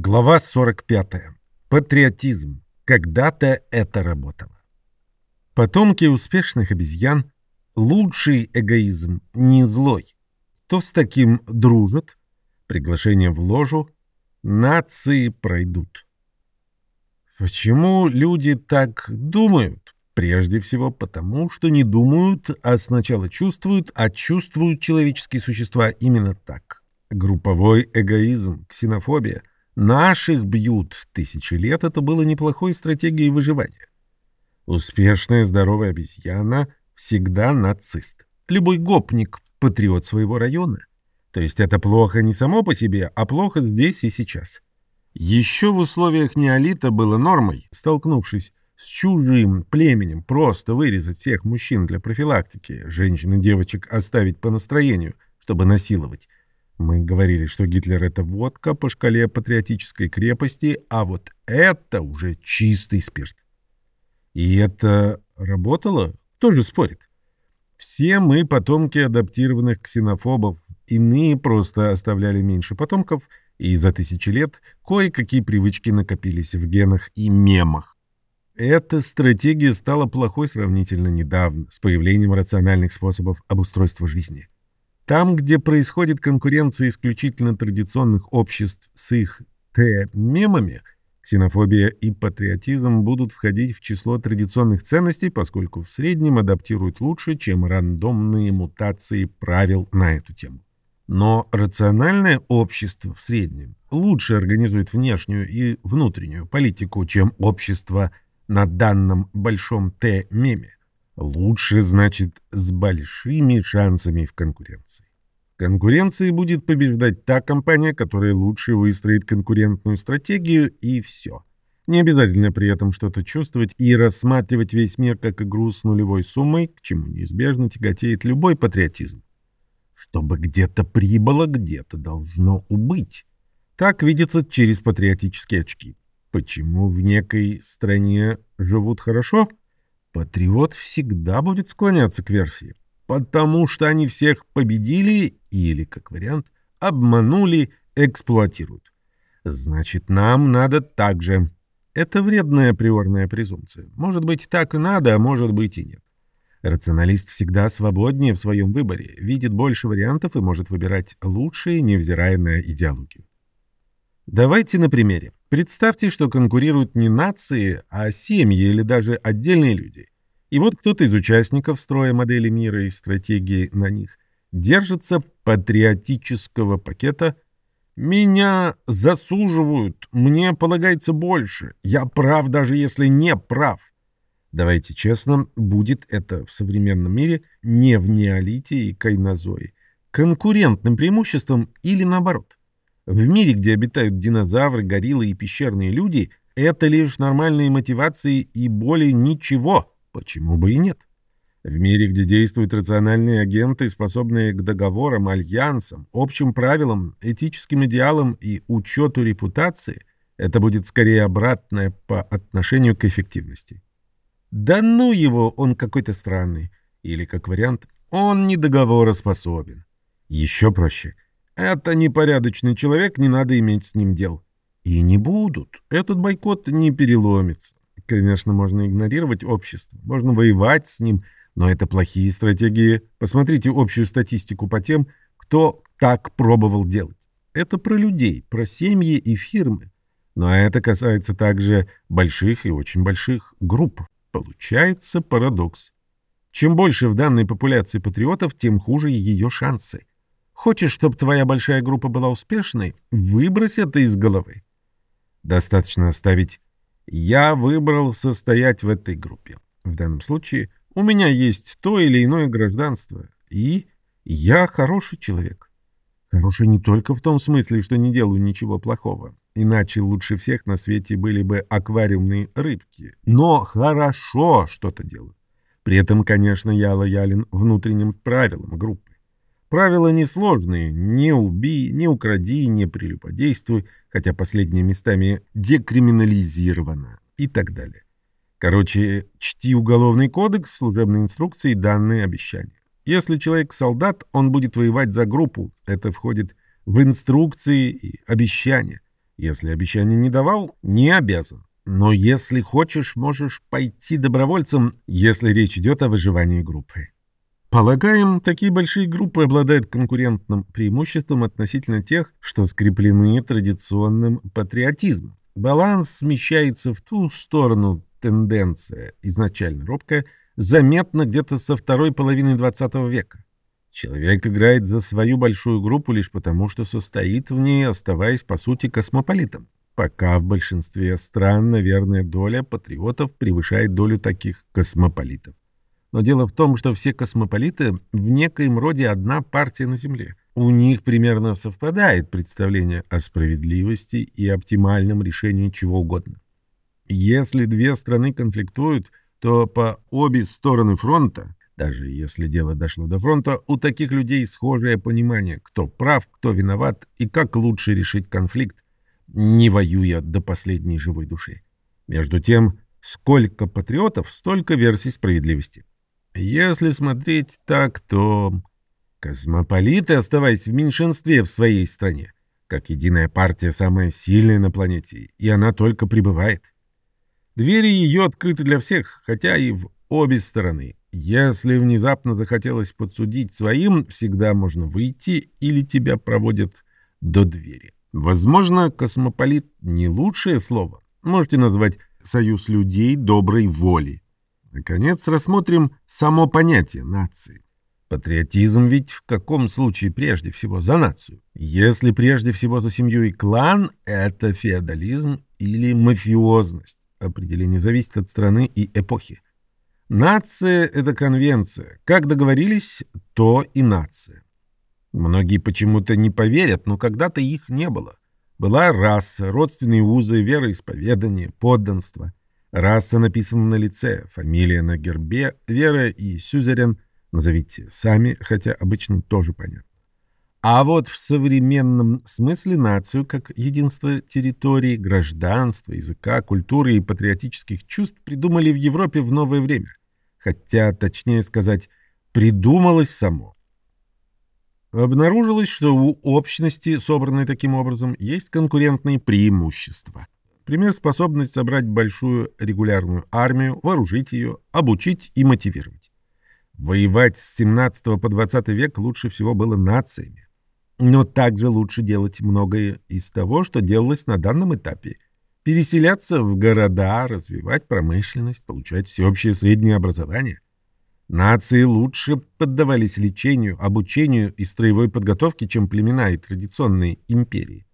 Глава 45. Патриотизм. Когда-то это работало. Потомки успешных обезьян – лучший эгоизм, не злой. Кто с таким дружит? Приглашение в ложу. Нации пройдут. Почему люди так думают? Прежде всего потому, что не думают, а сначала чувствуют, а чувствуют человеческие существа именно так. Групповой эгоизм, ксенофобия – Наших бьют тысячи лет, это было неплохой стратегией выживания. Успешная здоровая обезьяна всегда нацист. Любой гопник — патриот своего района. То есть это плохо не само по себе, а плохо здесь и сейчас. Еще в условиях неолита было нормой, столкнувшись с чужим племенем, просто вырезать всех мужчин для профилактики, женщин и девочек оставить по настроению, чтобы насиловать, мы говорили, что Гитлер — это водка по шкале патриотической крепости, а вот это уже чистый спирт. И это работало? Кто же спорит? Все мы потомки адаптированных ксенофобов, иные просто оставляли меньше потомков, и за тысячи лет кое-какие привычки накопились в генах и мемах. Эта стратегия стала плохой сравнительно недавно, с появлением рациональных способов обустройства жизни. Там, где происходит конкуренция исключительно традиционных обществ с их Т-мемами, ксенофобия и патриотизм будут входить в число традиционных ценностей, поскольку в среднем адаптируют лучше, чем рандомные мутации правил на эту тему. Но рациональное общество в среднем лучше организует внешнюю и внутреннюю политику, чем общество на данном большом Т-меме. Лучше, значит, с большими шансами в конкуренции. В конкуренции будет побеждать та компания, которая лучше выстроит конкурентную стратегию, и все. Не обязательно при этом что-то чувствовать и рассматривать весь мир как игру с нулевой суммой, к чему неизбежно тяготеет любой патриотизм. Чтобы где-то прибыло, где-то должно убыть. Так видится через патриотические очки. Почему в некой стране живут хорошо? Патриот всегда будет склоняться к версии. Потому что они всех победили или, как вариант, обманули, эксплуатируют. Значит, нам надо так же. Это вредная априорная презумпция. Может быть, так и надо, а может быть и нет. Рационалист всегда свободнее в своем выборе, видит больше вариантов и может выбирать лучшие, невзирая на идеологию. Давайте на примере. Представьте, что конкурируют не нации, а семьи или даже отдельные люди. И вот кто-то из участников строя модели мира и стратегии на них держится патриотического пакета «Меня засуживают, мне полагается больше, я прав, даже если не прав». Давайте честно, будет это в современном мире не в неолите и кайнозое, конкурентным преимуществом или наоборот. В мире, где обитают динозавры, гориллы и пещерные люди, это лишь нормальные мотивации и более ничего. Почему бы и нет? В мире, где действуют рациональные агенты, способные к договорам, альянсам, общим правилам, этическим идеалам и учету репутации, это будет скорее обратное по отношению к эффективности. Да ну его, он какой-то странный. Или, как вариант, он не договороспособен. Еще проще — это непорядочный человек, не надо иметь с ним дел. И не будут. Этот бойкот не переломится. Конечно, можно игнорировать общество, можно воевать с ним, но это плохие стратегии. Посмотрите общую статистику по тем, кто так пробовал делать. Это про людей, про семьи и фирмы. Но это касается также больших и очень больших групп. Получается парадокс. Чем больше в данной популяции патриотов, тем хуже ее шансы. Хочешь, чтобы твоя большая группа была успешной? Выбрось это из головы. Достаточно оставить «я выбрал состоять в этой группе». В данном случае у меня есть то или иное гражданство, и я хороший человек. Хороший не только в том смысле, что не делаю ничего плохого, иначе лучше всех на свете были бы аквариумные рыбки, но хорошо что-то делаю. При этом, конечно, я лоялен внутренним правилам группы. Правила несложные. Не убей, не укради, не прелюбодействуй, хотя последнее местами декриминализировано и так далее. Короче, чти уголовный кодекс, служебные инструкции и данные обещания. Если человек солдат, он будет воевать за группу. Это входит в инструкции и обещания. Если обещание не давал, не обязан. Но если хочешь, можешь пойти добровольцем, если речь идет о выживании группы. Полагаем, такие большие группы обладают конкурентным преимуществом относительно тех, что скреплены традиционным патриотизмом. Баланс смещается в ту сторону, тенденция, изначально робкая, заметна где-то со второй половины XX века. Человек играет за свою большую группу лишь потому, что состоит в ней, оставаясь по сути космополитом. Пока в большинстве стран, наверное, доля патриотов превышает долю таких космополитов. Но дело в том, что все космополиты в некоем роде одна партия на Земле. У них примерно совпадает представление о справедливости и оптимальном решении чего угодно. Если две страны конфликтуют, то по обе стороны фронта, даже если дело дошло до фронта, у таких людей схожее понимание, кто прав, кто виноват и как лучше решить конфликт, не воюя до последней живой души. Между тем, сколько патриотов, столько версий справедливости. Если смотреть так, то космополиты, оставаясь в меньшинстве в своей стране, как единая партия самая сильная на планете, и она только прибывает. Двери ее открыты для всех, хотя и в обе стороны. Если внезапно захотелось подсудить своим, всегда можно выйти или тебя проводят до двери. Возможно, космополит не лучшее слово. Можете назвать «союз людей доброй воли». Наконец, рассмотрим само понятие нации. Патриотизм ведь в каком случае прежде всего за нацию? Если прежде всего за семью и клан, это феодализм или мафиозность. Определение зависит от страны и эпохи. Нация — это конвенция. Как договорились, то и нация. Многие почему-то не поверят, но когда-то их не было. Была раса, родственные узы, вероисповедание, подданство. Раса написана на лице, фамилия на гербе, вера и сюзерен назовите сами, хотя обычно тоже понятно. А вот в современном смысле нацию как единство территории, гражданства, языка, культуры и патриотических чувств придумали в Европе в новое время. Хотя, точнее сказать, придумалось само. Обнаружилось, что у общности, собранной таким образом, есть конкурентные преимущества – Пример – способность собрать большую регулярную армию, вооружить ее, обучить и мотивировать. Воевать с 17 по 20 век лучше всего было нациями. Но также лучше делать многое из того, что делалось на данном этапе. Переселяться в города, развивать промышленность, получать всеобщее среднее образование. Нации лучше поддавались лечению, обучению и строевой подготовке, чем племена и традиционные империи.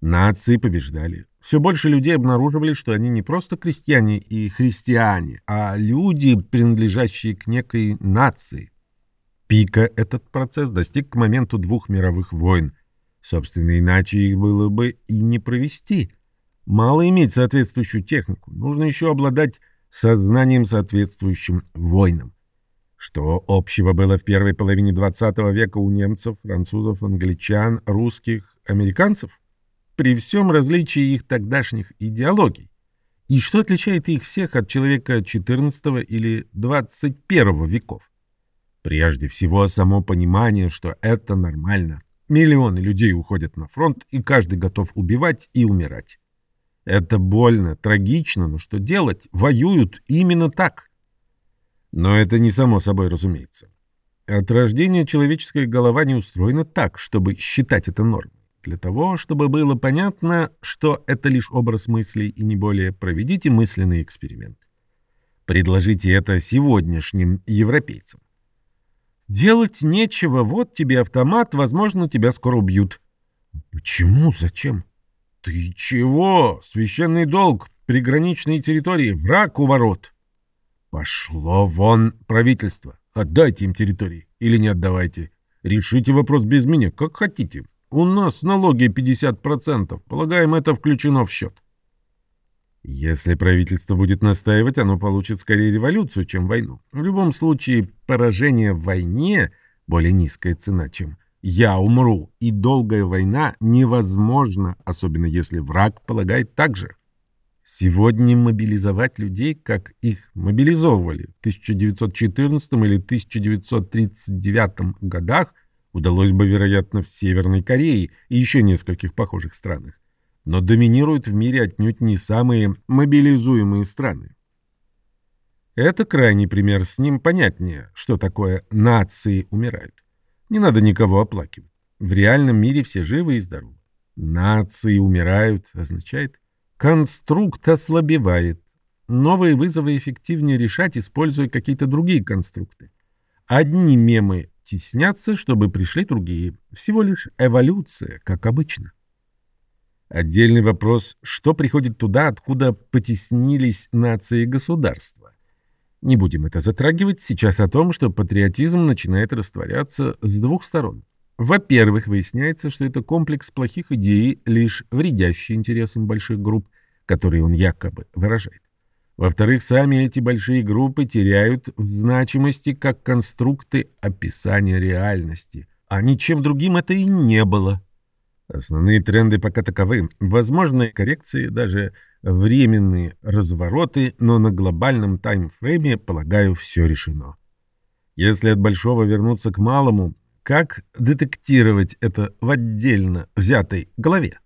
Нации побеждали. Все больше людей обнаруживали, что они не просто крестьяне и христиане, а люди, принадлежащие к некой нации. Пика этот процесс достиг к моменту двух мировых войн. Собственно, иначе их было бы и не провести. Мало иметь соответствующую технику, нужно еще обладать сознанием, соответствующим войнам. Что общего было в первой половине XX века у немцев, французов, англичан, русских, американцев? При всем различии их тогдашних идеологий. И что отличает их всех от человека XIV или XXI веков? Прежде всего, само понимание, что это нормально. Миллионы людей уходят на фронт, и каждый готов убивать и умирать. Это больно, трагично, но что делать? Воюют именно так. Но это не само собой разумеется. От рождения человеческая голова не устроена так, чтобы считать это нормой. Для того, чтобы было понятно, что это лишь образ мыслей и не более, проведите мысленный эксперимент. Предложите это сегодняшним европейцам. Делать нечего, вот тебе автомат, возможно, тебя скоро убьют. Почему? Зачем? Ты чего? Священный долг, приграничные территории, враг у ворот. Пошло вон правительство. Отдайте им территории или не отдавайте. Решите вопрос без меня, как хотите. У нас налоги 50%. Полагаем, это включено в счет. Если правительство будет настаивать, оно получит скорее революцию, чем войну. В любом случае, поражение в войне – более низкая цена, чем «я умру», и долгая война невозможна, особенно если враг полагает так же. Сегодня мобилизовать людей, как их мобилизовывали в 1914 или 1939 годах, удалось бы, вероятно, в Северной Корее и еще нескольких похожих странах. но доминируют в мире отнюдь не самые мобилизуемые страны. Это крайний пример, с ним понятнее, что такое «нации умирают». Не надо никого оплакивать. В реальном мире все живы и здоровы. «Нации умирают» означает «конструкт ослабевает». Новые вызовы эффективнее решать, используя какие-то другие конструкты. Одни мемы теснятся, чтобы пришли другие. Всего лишь эволюция, как обычно. Отдельный вопрос, что приходит туда, откуда потеснились нации и государства. Не будем это затрагивать сейчас о том, что патриотизм начинает растворяться с двух сторон. Во-первых, выясняется, что это комплекс плохих идей, лишь вредящий интересам больших групп, которые он якобы выражает. Во-вторых, сами эти большие группы теряют в значимости как конструкты описания реальности, а ничем другим это и не было. Основные тренды пока таковы. Возможны коррекции, даже временные развороты, но на глобальном таймфрейме, полагаю, все решено. Если от большого вернуться к малому, как детектировать это в отдельно взятой голове?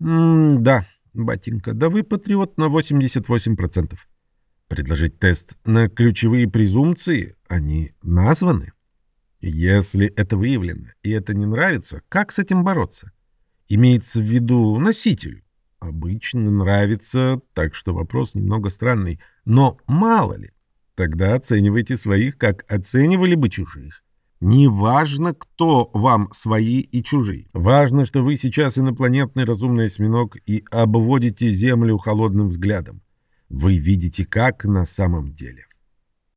М да, батенька, да вы патриот на 88%. Предложить тест на ключевые презумпции, они названы. Если это выявлено и это не нравится, как с этим бороться? Имеется в виду носителю. Обычно нравится, так что вопрос немного странный. Но мало ли. Тогда оценивайте своих, как оценивали бы чужих. Неважно, кто вам свои и чужие. Важно, что вы сейчас инопланетный разумный осьминог и обводите Землю холодным взглядом. Вы видите, как на самом деле.